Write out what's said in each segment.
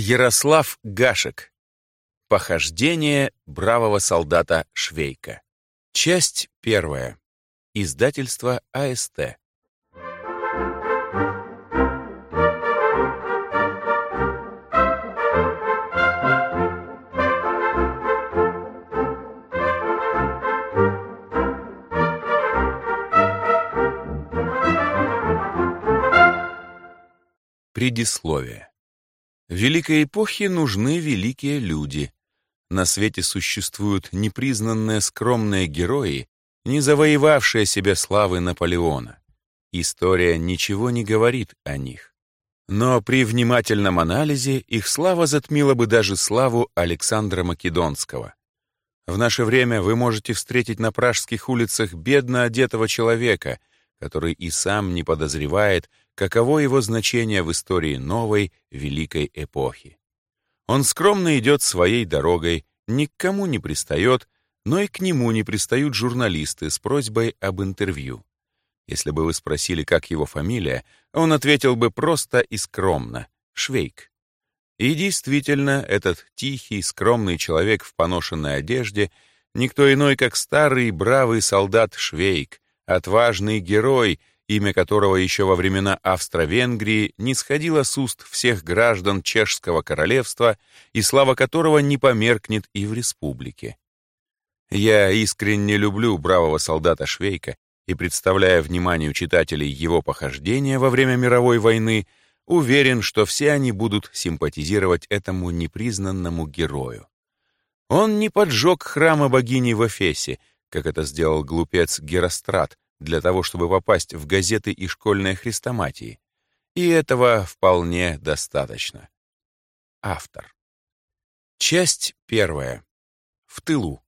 Ярослав Гашек. Похождение бравого солдата Швейка. Часть первая. Издательство АСТ. Предисловие. Великой эпохе нужны великие люди. На свете существуют непризнанные скромные герои, не завоевавшие себе славы Наполеона. История ничего не говорит о них. Но при внимательном анализе их слава затмила бы даже славу Александра Македонского. В наше время вы можете встретить на пражских улицах бедно одетого человека, который и сам не подозревает, каково его значение в истории новой, великой эпохи. Он скромно идет своей дорогой, ни к кому не пристает, но и к нему не пристают журналисты с просьбой об интервью. Если бы вы спросили, как его фамилия, он ответил бы просто и скромно — Швейк. И действительно, этот тихий, скромный человек в поношенной одежде — никто иной, как старый бравый солдат Швейк, отважный герой, имя которого еще во времена Австро-Венгрии не сходило с уст всех граждан Чешского королевства и слава которого не померкнет и в республике. Я искренне люблю бравого солдата Швейка и, представляя вниманию читателей его похождения во время мировой войны, уверен, что все они будут симпатизировать этому непризнанному герою. Он не поджег храма богини в Эфесе, как это сделал глупец Герострат, для того, чтобы попасть в газеты и школьные хрестоматии. И этого вполне достаточно. Автор. Часть первая. В тылу.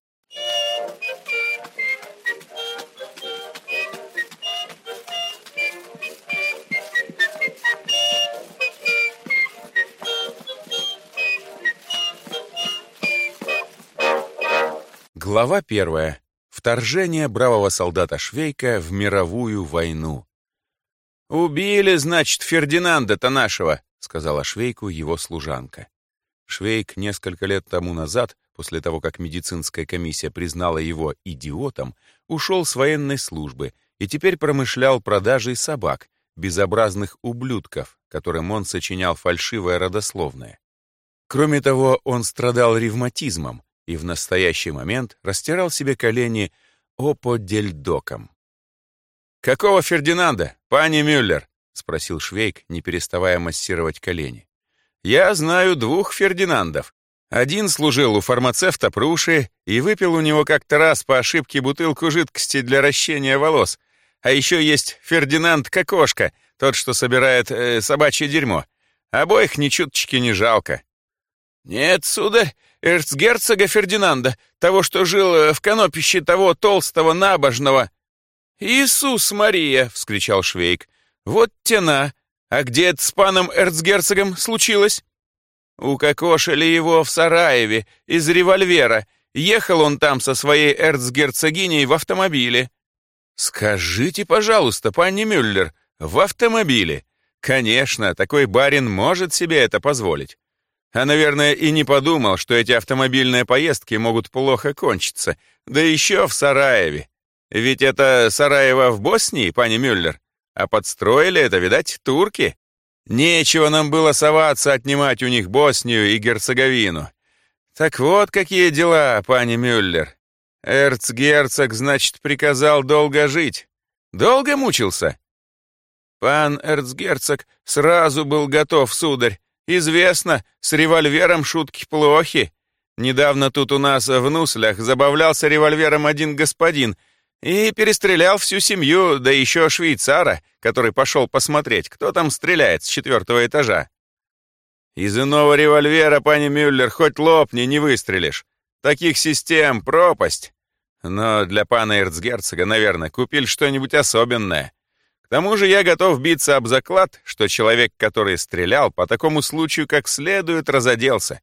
Глава первая. Вторжение бравого солдата Швейка в мировую войну. «Убили, значит, Фердинанда-то нашего», — сказала Швейку его служанка. Швейк несколько лет тому назад, после того, как медицинская комиссия признала его идиотом, ушел с военной службы и теперь промышлял продажей собак, безобразных ублюдков, которым он сочинял фальшивое родословное. Кроме того, он страдал ревматизмом, и в настоящий момент растирал себе колени оподельдоком. «Какого Фердинанда, пани Мюллер?» — спросил Швейк, не переставая массировать колени. «Я знаю двух Фердинандов. Один служил у фармацевта Пруши и выпил у него как-то раз по ошибке бутылку жидкости для ращения волос. А еще есть Фердинанд Кокошка, тот, что собирает э, собачье дерьмо. Обоих ни чуточки не жалко». «Нет, сударь, эрцгерцога Фердинанда, того, что жил э, в конопище того толстого набожного». «Иисус Мария!» — вскричал Швейк. «Вот тена! А где это с паном эрцгерцогом случилось?» «Укокошили его в Сараеве из револьвера. Ехал он там со своей эрцгерцогиней в автомобиле». «Скажите, пожалуйста, пани Мюллер, в автомобиле?» «Конечно, такой барин может себе это позволить. А, наверное, и не подумал, что эти автомобильные поездки могут плохо кончиться. Да еще в Сараеве. Ведь это Сараево в Боснии, пани Мюллер. А подстроили это, видать, турки. Нечего нам было соваться отнимать у них Боснию и Герцеговину. Так вот какие дела, пани Мюллер. Эрцгерцог, значит, приказал долго жить. Долго мучился? Пан эрцгерцог сразу был готов, сударь, Известно, с револьвером шутки плохи. Недавно тут у нас в Нуслях забавлялся револьвером один господин и перестрелял всю семью, да еще швейцара, который пошел посмотреть, кто там стреляет с четвертого этажа. Из иного револьвера, пани Мюллер, хоть лопни, не выстрелишь. Таких систем пропасть. Но для пана эрцгерцога, наверное, купили что-нибудь особенное. К тому же я готов биться об заклад, что человек, который стрелял, по такому случаю как следует разоделся.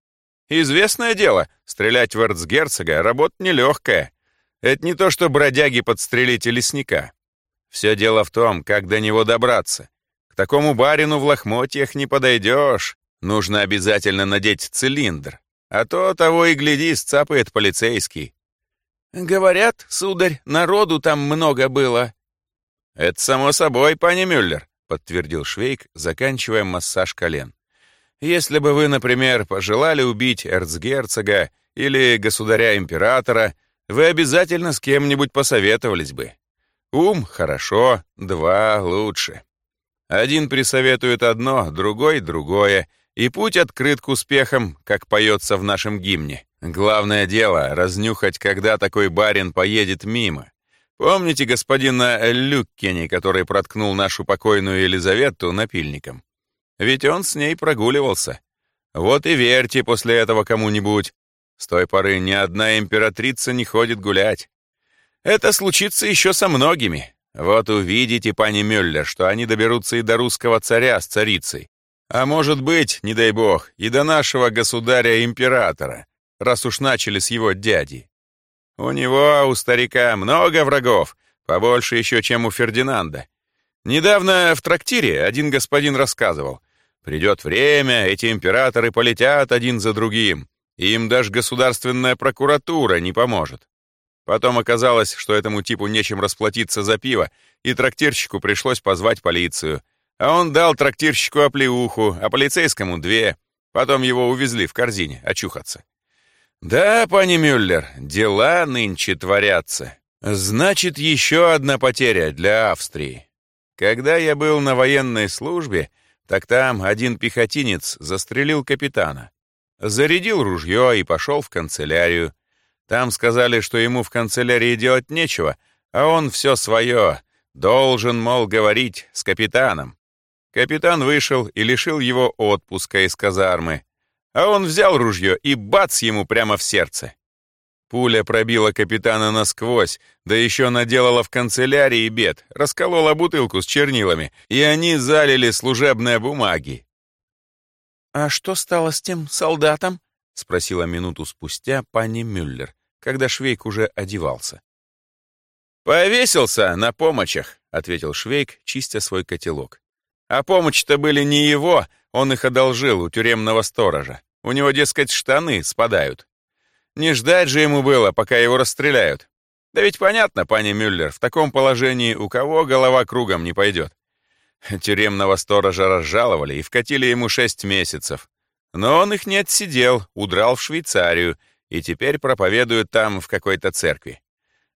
Известное дело, стрелять в эрцгерцога — работа нелегкая. Это не то, что бродяги подстрелить лесника. Все дело в том, как до него добраться. К такому барину в лохмотьях не подойдешь. Нужно обязательно надеть цилиндр, а то того и гляди, сцапает полицейский. Говорят, сударь, народу там много было. Это само собой, пани Мюллер, подтвердил Швейк, заканчивая массаж колен. Если бы вы, например, пожелали убить эрцгерцога или государя-императора, вы обязательно с кем-нибудь посоветовались бы. Ум — хорошо, два — лучше. Один присоветует одно, другой — другое, и путь открыт к успехам, как поется в нашем гимне. Главное дело — разнюхать, когда такой барин поедет мимо. Помните господина Люккени, который проткнул нашу покойную Елизавету напильником? Ведь он с ней прогуливался. Вот и верьте после этого кому-нибудь. С той поры ни одна императрица не ходит гулять. Это случится еще со многими. Вот увидите, пани Мюллер, что они доберутся и до русского царя с царицей. А может быть, не дай бог, и до нашего государя-императора, раз уж начали с его дяди. У него, у старика, много врагов, побольше еще, чем у Фердинанда. Недавно в трактире один господин рассказывал. Придет время, эти императоры полетят один за другим, им даже государственная прокуратура не поможет. Потом оказалось, что этому типу нечем расплатиться за пиво, и трактирщику пришлось позвать полицию. А он дал трактирщику оплеуху, а полицейскому две. Потом его увезли в корзине очухаться. Да, пани Мюллер, дела нынче творятся. Значит, еще одна потеря для Австрии. Когда я был на военной службе, так там один пехотинец застрелил капитана. Зарядил ружье и пошел в канцелярию. Там сказали, что ему в канцелярии делать нечего, а он все свое, должен, мол, говорить с капитаном. Капитан вышел и лишил его отпуска из казармы, а он взял ружье и бац ему прямо в сердце. Пуля пробила капитана насквозь, да еще наделала в канцелярии бед, расколола бутылку с чернилами, и они залили служебные бумаги. «А что стало с тем солдатом?» — спросила минуту спустя пани Мюллер когда Швейк уже одевался. «Повесился на помощах», — ответил Швейк, чистя свой котелок. «А помощи-то были не его, он их одолжил у тюремного сторожа. У него, дескать, штаны спадают. Не ждать же ему было, пока его расстреляют. Да ведь понятно, пани Мюллер, в таком положении у кого голова кругом не пойдет. Тюремного сторожа разжаловали и вкатили ему шесть месяцев. Но он их не отсидел, удрал в Швейцарию и теперь проповедует там в какой-то церкви.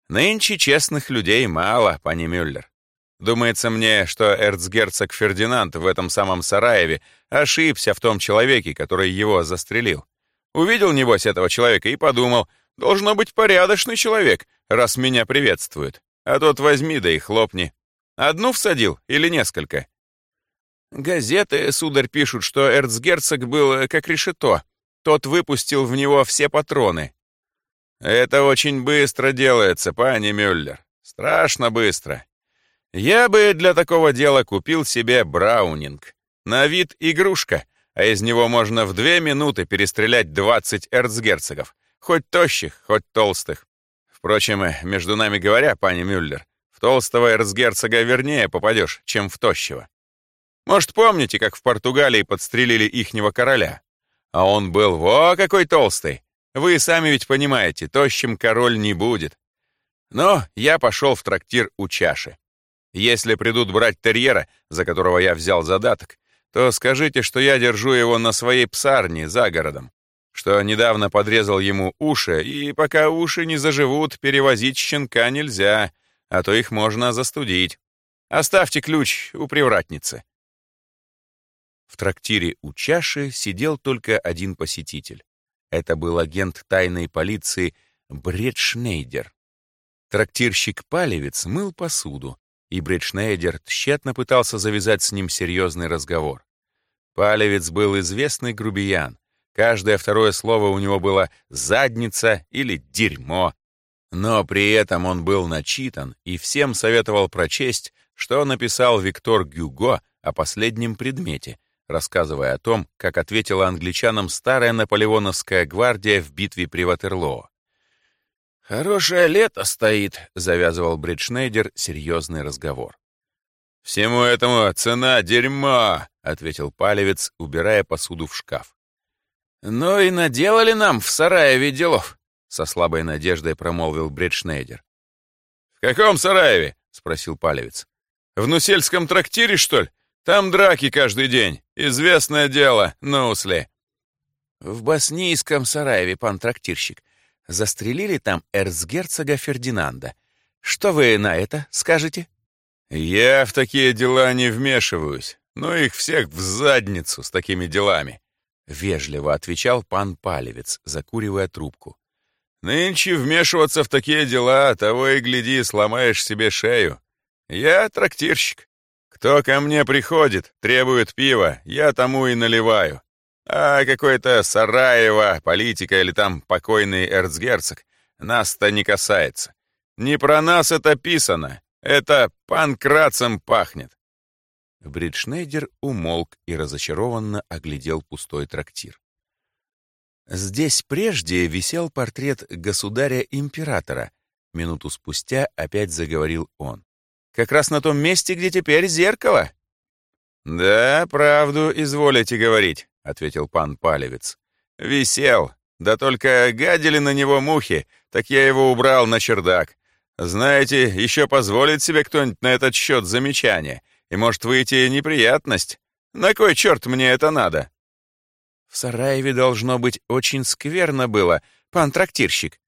Нынче честных людей мало, пани Мюллер. Думается мне, что эрцгерцог Фердинанд в этом самом Сараеве ошибся в том человеке, который его застрелил. Увидел, небось, этого человека и подумал, должно быть порядочный человек, раз меня приветствует. А тот возьми да и хлопни. Одну всадил или несколько? Газеты, сударь, пишут, что эрцгерцог был э, как решето, тот выпустил в него все патроны. Это очень быстро делается, пани Мюллер. Страшно быстро. Я бы для такого дела купил себе браунинг. На вид игрушка, а из него можно в две минуты перестрелять 20 эрцгерцогов. Хоть тощих, хоть толстых. Впрочем, между нами говоря, пани Мюллер, в толстого эрцгерцога вернее попадешь, чем в тощего. Может, помните, как в Португалии подстрелили ихнего короля? А он был во какой толстый. Вы сами ведь понимаете, тощим король не будет. Но я пошел в трактир у чаши. Если придут брать терьера, за которого я взял задаток, то скажите, что я держу его на своей псарне за городом, что недавно подрезал ему уши, и пока уши не заживут, перевозить щенка нельзя, а то их можно застудить. Оставьте ключ у привратницы. В трактире у чаши сидел только один посетитель. Это был агент тайной полиции Бред Шнейдер. Трактирщик-палевец мыл посуду, и Бред Шнейдер тщетно пытался завязать с ним серьезный разговор. Палевец был известный грубиян. Каждое второе слово у него было «задница» или «дерьмо». Но при этом он был начитан и всем советовал прочесть, что написал Виктор Гюго о последнем предмете — рассказывая о том, как ответила англичанам старая наполеоновская гвардия в битве при Ватерлоо. «Хорошее лето стоит», — завязывал Бриджнейдер серьезный разговор. «Всему этому цена дерьма», — ответил Палевец, убирая посуду в шкаф. «Ну и наделали нам в Сараеве делов», — со слабой надеждой промолвил Бредшнейдер. «В каком Сараеве?» — спросил Палевец. «В Нусельском трактире, что ли? Там драки каждый день. Известное дело, Нусли». «В Боснийском Сараеве, пан трактирщик. Застрелили там эрцгерцога Фердинанда. Что вы на это скажете?» «Я в такие дела не вмешиваюсь. Ну их всех в задницу с такими делами», — вежливо отвечал пан Палевец, закуривая трубку. «Нынче вмешиваться в такие дела, того и гляди, сломаешь себе шею. Я трактирщик. Кто ко мне приходит, требует пива, я тому и наливаю. А какой-то Сараева, политика или там покойный эрцгерцог нас-то не касается. Не про нас это писано, это панкрацем пахнет. Бритшнейдер умолк и разочарованно оглядел пустой трактир. Здесь прежде висел портрет государя-императора. Минуту спустя опять заговорил он. Как раз на том месте, где теперь зеркало. «Да, правду изволите говорить», — ответил пан Палевец. «Висел. Да только гадили на него мухи, так я его убрал на чердак. Знаете, еще позволит себе кто-нибудь на этот счет замечание, и может выйти неприятность. На кой черт мне это надо?» «В Сараеве должно быть очень скверно было, пан трактирщик».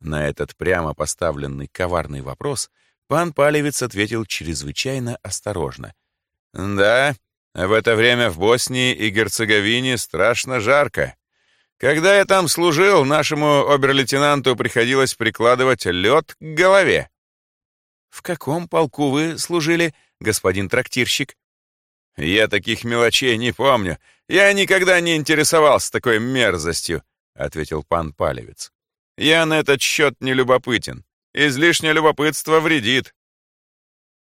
На этот прямо поставленный коварный вопрос пан Палевец ответил чрезвычайно осторожно. «Да, в это время в Боснии и Герцеговине страшно жарко. Когда я там служил, нашему обер-лейтенанту приходилось прикладывать лед к голове. В каком полку вы служили, господин трактирщик? Я таких мелочей не помню. Я никогда не интересовался такой мерзостью, ответил пан Палевец. Я на этот счет не любопытен. Излишнее любопытство вредит.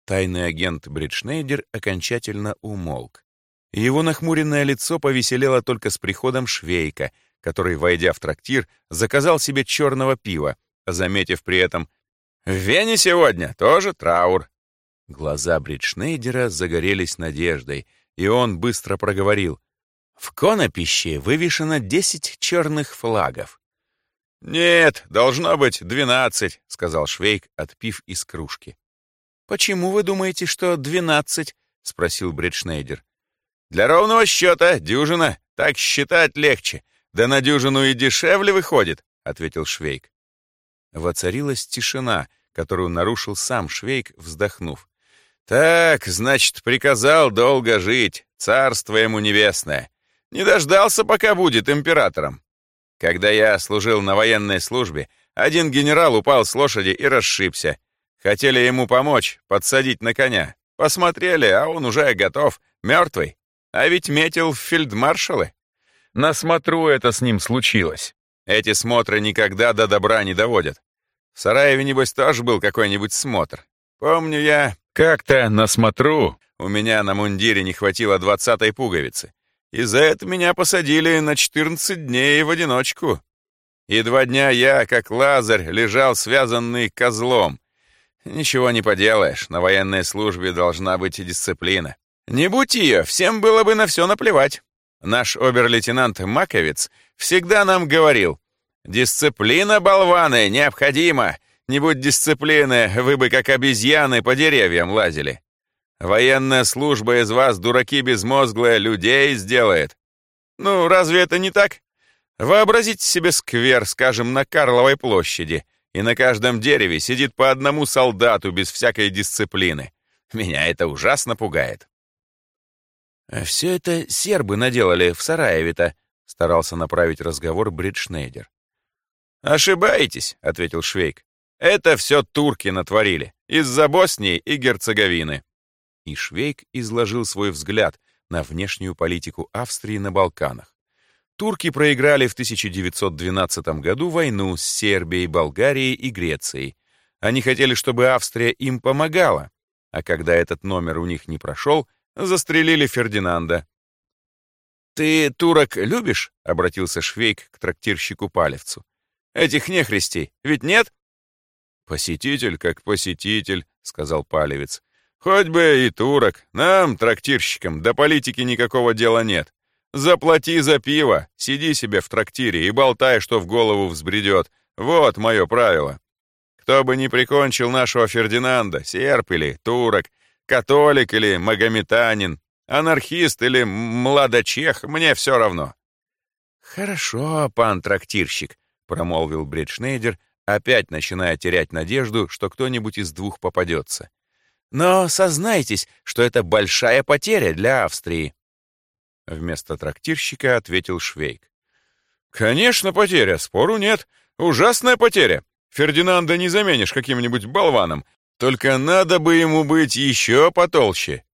Тайный агент Бретшнейдер окончательно умолк. Его нахмуренное лицо повеселело только с приходом Швейка — который, войдя в трактир, заказал себе черного пива, заметив при этом «В Вене сегодня тоже траур». Глаза Бретшнейдера загорелись надеждой, и он быстро проговорил «В Конопиште вывешено десять черных флагов». «Нет, должно быть двенадцать», — сказал Швейк, отпив из кружки. «Почему вы думаете, что двенадцать?» — спросил Бритшнейдер. «Для ровного счета дюжина, так считать легче. «Да на дюжину и дешевле выходит», — ответил Швейк. Воцарилась тишина, которую нарушил сам Швейк, вздохнув. «Так, значит, приказал долго жить, царство ему небесное. Не дождался, пока будет императором. Когда я служил на военной службе, один генерал упал с лошади и расшибся. Хотели ему помочь, подсадить на коня. Посмотрели, а он уже готов, мертвый. А ведь метил фельдмаршалы. На смотру это с ним случилось. Эти смотры никогда до добра не доводят. В Сараеве, небось, тоже был какой-нибудь смотр. Помню я, как-то на смотру у меня на мундире не хватило двадцатой пуговицы. И за это меня посадили на 14 дней в одиночку. И два дня я, как лазарь, лежал связанный козлом. Ничего не поделаешь, на военной службе должна быть и дисциплина. Не будь ее, всем было бы на все наплевать. Наш обер-лейтенант Маковец всегда нам говорил, «Дисциплина, болваны, необходима! Не будь дисциплины, вы бы как обезьяны по деревьям лазили. Военная служба из вас, дураки безмозглые, людей сделает. Ну, разве это не так? Вообразите себе сквер, скажем, на Карловой площади, и на каждом дереве сидит по одному солдату без всякой дисциплины. Меня это ужасно пугает. А «Все это сербы наделали в Сараеве-то», — старался направить разговор Брит Шнейдер. «Ошибаетесь», — ответил Швейк. «Это все турки натворили, из-за Боснии и Герцеговины». И Швейк изложил свой взгляд на внешнюю политику Австрии на Балканах. Турки проиграли в 1912 году войну с Сербией, Болгарией и Грецией. Они хотели, чтобы Австрия им помогала, а когда этот номер у них не прошел, Застрелили Фердинанда. «Ты турок любишь?» — обратился Швейк к трактирщику Палевцу. «Этих нехристей, ведь нет?» «Посетитель как посетитель», — сказал Палевец. Хоть бы и турок. Нам, трактирщикам, до политики никакого дела нет. Заплати за пиво, сиди себе в трактире и болтай, что в голову взбредет. Вот мое правило. Кто бы ни прикончил нашего Фердинанда, серп или турок, католик или магометанин, анархист или младочех, мне все равно. «Хорошо, пан трактирщик», — промолвил Бредшнейдер, опять начиная терять надежду, что кто-нибудь из двух попадется. «Но сознайтесь, что это большая потеря для Австрии». Вместо трактирщика ответил Швейк. «Конечно, потеря, спору нет. Ужасная потеря. Фердинанда не заменишь каким-нибудь болваном. Только надо бы ему быть еще потолще».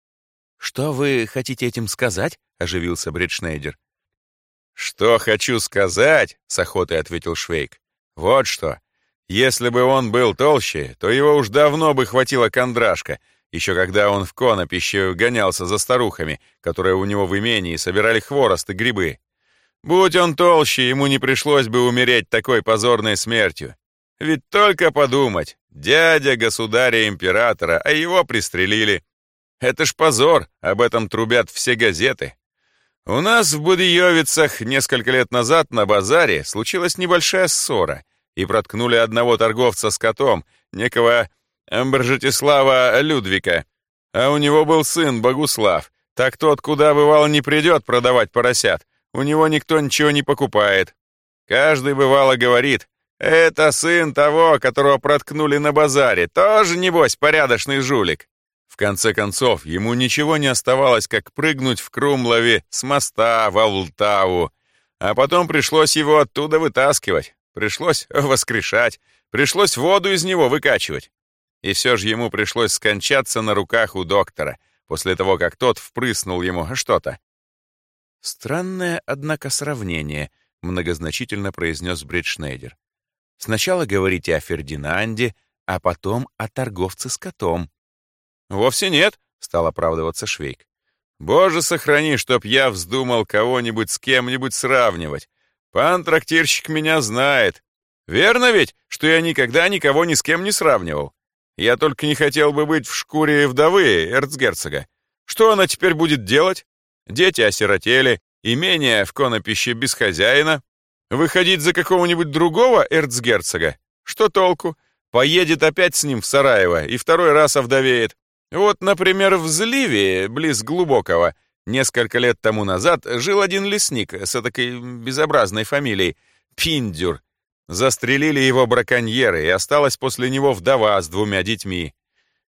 «Что вы хотите этим сказать?» — оживился Бредшнейдер. «Что хочу сказать?» — с охотой ответил Швейк. «Вот что. Если бы он был толще, то его уж давно бы хватило кондрашка, еще когда он в конопище гонялся за старухами, которые у него в имении собирали хворост и грибы. Будь он толще, ему не пришлось бы умереть такой позорной смертью. Ведь только подумать, дядя государя-императора, а его пристрелили. Это ж позор, об этом трубят все газеты. У нас в Будиевицах несколько лет назад на базаре случилась небольшая ссора, и проткнули одного торговца с котом, некого Амбержетислава Людвика. А у него был сын Богуслав. Так тот, куда бывало, не придет продавать поросят. У него никто ничего не покупает. Каждый бывало говорит, это сын того, которого проткнули на базаре. Тоже, небось, порядочный жулик. В конце концов, ему ничего не оставалось, как прыгнуть в Крумлове с моста в Алтаву. А потом пришлось его оттуда вытаскивать. Пришлось воскрешать, пришлось воду из него выкачивать. И все же ему пришлось скончаться на руках у доктора, после того, как тот впрыснул ему что-то. «Странное, однако, сравнение», — многозначительно произнес Бритшнейдер. «Сначала говорите о Фердинанде, а потом о торговце с котом». «Вовсе нет», — стал оправдываться Швейк. «Боже, сохрани, чтоб я вздумал кого-нибудь с кем-нибудь сравнивать. Пан трактирщик меня знает. Верно ведь, что я никогда никого ни с кем не сравнивал? Я только не хотел бы быть в шкуре вдовы эрцгерцога. Что она теперь будет делать? Дети осиротели, имение в конопище без хозяина. Выходить за какого-нибудь другого эрцгерцога? Что толку? Поедет опять с ним в Сараево и второй раз овдовеет. Вот, например, в Зливе, близ Глубокого, Несколько лет тому назад жил один лесник с такой безобразной фамилией — Пиндюр. Застрелили его браконьеры, и осталась после него вдова с двумя детьми.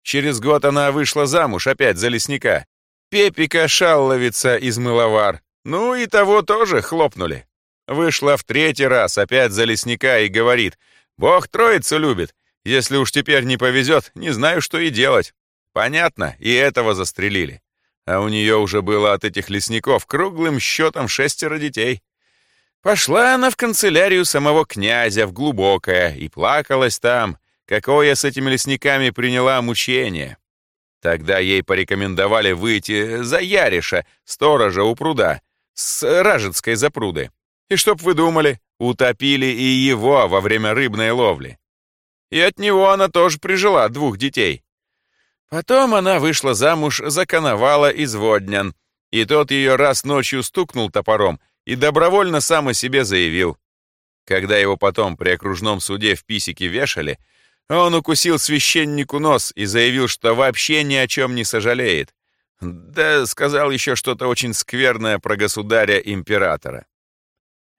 Через год она вышла замуж опять за лесника. Пепика Шалловица из Мыловар. Ну и того тоже хлопнули. Вышла в третий раз опять за лесника и говорит, «Бог троицу любит. Если уж теперь не повезет, не знаю, что и делать». Понятно, и этого застрелили а у нее уже было от этих лесников круглым счетом шестеро детей. Пошла она в канцелярию самого князя в Глубокое и плакалась там, какое с этими лесниками приняла мучение. Тогда ей порекомендовали выйти за Яриша, сторожа у пруда, с Ражецкой запруды. И чтоб вы думали, утопили и его во время рыбной ловли. И от него она тоже прижила двух детей. Потом она вышла замуж за коновала из Воднян, и тот ее раз ночью стукнул топором и добровольно сам о себе заявил. Когда его потом при окружном суде в писике вешали, он укусил священнику нос и заявил, что вообще ни о чем не сожалеет. Да сказал еще что-то очень скверное про государя-императора.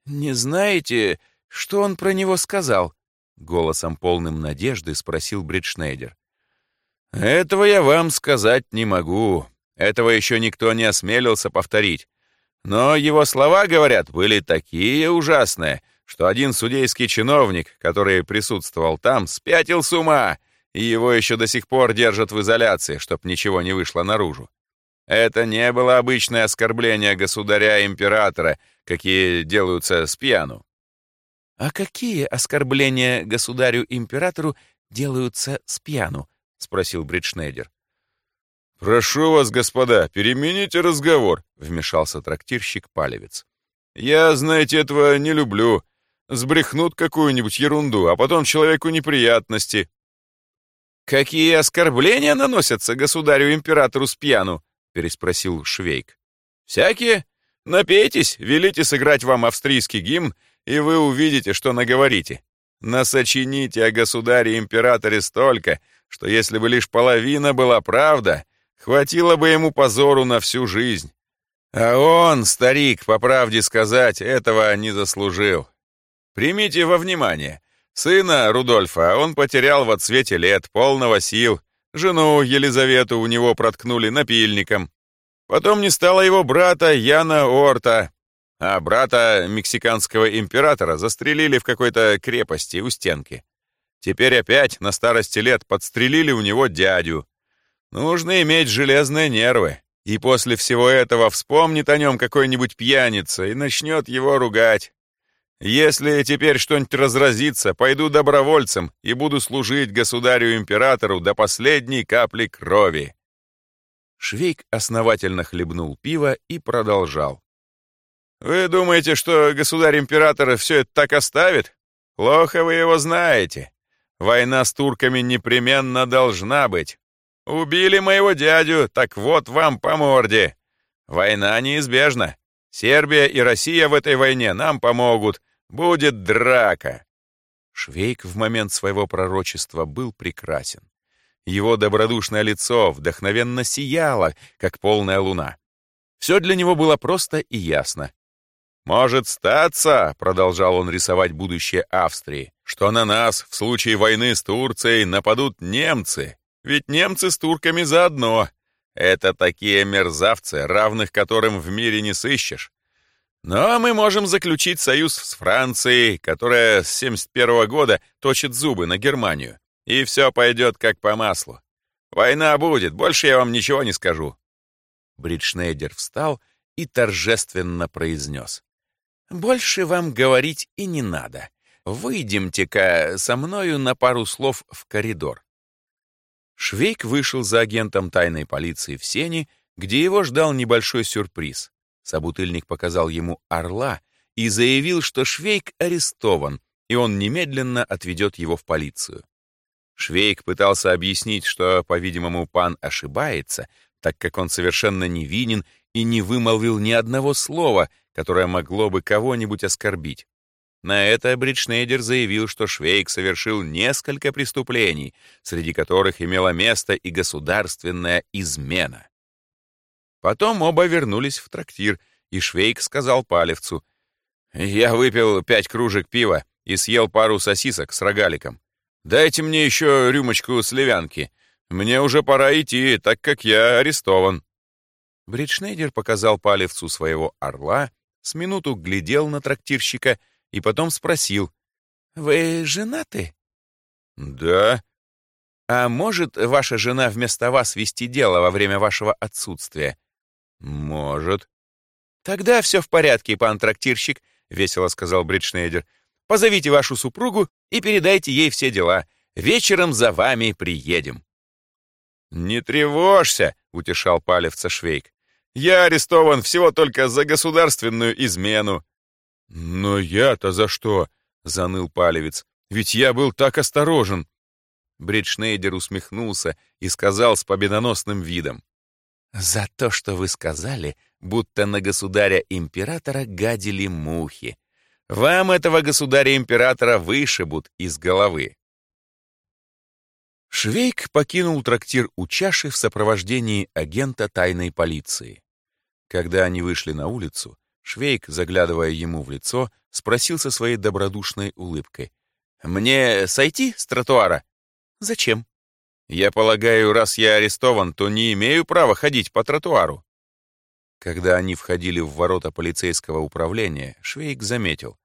«Не знаете, что он про него сказал?» Голосом полным надежды спросил Бритшнейдер. «Этого я вам сказать не могу. Этого еще никто не осмелился повторить. Но его слова, говорят, были такие ужасные, что один судейский чиновник, который присутствовал там, спятил с ума, и его еще до сих пор держат в изоляции, чтоб ничего не вышло наружу. Это не было обычное оскорбление государя-императора, какие делаются с пьяну. А какие оскорбления государю-императору делаются с пьяну? — спросил Бритшнейдер. «Прошу вас, господа, перемените разговор», — вмешался трактирщик Палевец. «Я, знаете, этого не люблю. Сбрехнут какую-нибудь ерунду, а потом человеку неприятности». «Какие оскорбления наносятся государю-императору Спьяну?» — переспросил Швейк. «Всякие. Напейтесь, велите сыграть вам австрийский гимн, и вы увидите, что наговорите. Насочините о государе-императоре столько, что если бы лишь половина была правда, хватило бы ему позору на всю жизнь. А он, старик, по правде сказать, этого не заслужил. Примите во внимание, сына Рудольфа он потерял в отсвете лет, полного сил, жену Елизавету у него проткнули напильником. Потом не стало его брата Яна Орта, а брата мексиканского императора застрелили в какой-то крепости у стенки. Теперь опять на старости лет подстрелили у него дядю. Нужно иметь железные нервы. И после всего этого вспомнит о нем какой-нибудь пьяница и начнет его ругать. Если теперь что-нибудь разразится, пойду добровольцем и буду служить государю-императору до последней капли крови». Швейк основательно хлебнул пиво и продолжал. «Вы думаете, что государь-император все это так оставит? Плохо вы его знаете. Война с турками непременно должна быть. Убили моего дядю, так вот вам по морде. Война неизбежна. Сербия и Россия в этой войне нам помогут. Будет драка. Швейк в момент своего пророчества был прекрасен. Его добродушное лицо вдохновенно сияло, как полная луна. Все для него было просто и ясно. «Может статься», — продолжал он рисовать будущее Австрии, «что на нас в случае войны с Турцией нападут немцы, ведь немцы с турками заодно. Это такие мерзавцы, равных которым в мире не сыщешь. Но мы можем заключить союз с Францией, которая с 71 года точит зубы на Германию. И все пойдет как по маслу. Война будет, больше я вам ничего не скажу. Бритшнейдер встал и торжественно произнес. «Больше вам говорить и не надо. Выйдемте-ка со мною на пару слов в коридор. Швейк вышел за агентом тайной полиции в сене, где его ждал небольшой сюрприз. Собутыльник показал ему орла и заявил, что Швейк арестован, и он немедленно отведет его в полицию. Швейк пытался объяснить, что, по-видимому, пан ошибается, так как он совершенно невинен и не вымолвил ни одного слова, которое могло бы кого-нибудь оскорбить. На это Бретшнейдер заявил, что Швейк совершил несколько преступлений, среди которых имела место и государственная измена. Потом оба вернулись в трактир, и Швейк сказал Паливцу, «Я выпил пять кружек пива и съел пару сосисок с рогаликом. Дайте мне еще рюмочку сливянки. Мне уже пора идти, так как я арестован». Бретшнейдер показал Паливцу своего орла, с минуту глядел на трактирщика — и потом спросил, «Вы женаты?» «Да». «А может ваша жена вместо вас вести дело во время вашего отсутствия?» «Может». «Тогда все в порядке, пан трактирщик», — весело сказал Бритшнейдер. «Позовите вашу супругу и передайте ей все дела. Вечером за вами приедем». «Не тревожься», — утешал палевца Швейк. «Я арестован всего только за государственную измену. «Но я-то за что?» — заныл Палевец. «Ведь я был так осторожен!» Бритшнейдер усмехнулся и сказал с победоносным видом. «За то, что вы сказали, будто на государя-императора гадили мухи. Вам этого государя-императора вышибут из головы». Швейк покинул трактир у чаши в сопровождении агента тайной полиции. Когда они вышли на улицу, Швейк, заглядывая ему в лицо, спросил со своей добродушной улыбкой. «Мне сойти с тротуара?» «Зачем?» «Я полагаю, раз я арестован, то не имею права ходить по тротуару». Когда они входили в ворота полицейского управления, Швейк заметил.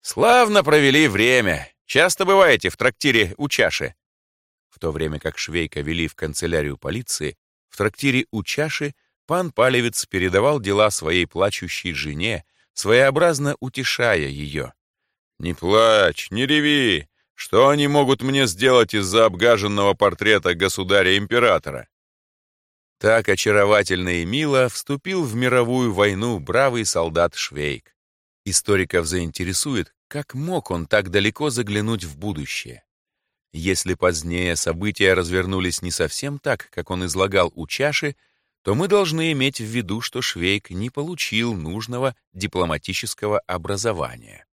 «Славно провели время. Часто бываете в трактире у чаши». В то время как Швейка вели в канцелярию полиции, в трактире у чаши Пан Палевец передавал дела своей плачущей жене, своеобразно утешая ее. «Не плачь, не реви! Что они могут мне сделать из-за обгаженного портрета государя-императора?» Так очаровательно и мило вступил в мировую войну бравый солдат Швейк. Историков заинтересует, как мог он так далеко заглянуть в будущее. Если позднее события развернулись не совсем так, как он излагал у чаши, то мы должны иметь в виду, что Швейк не получил нужного дипломатического образования.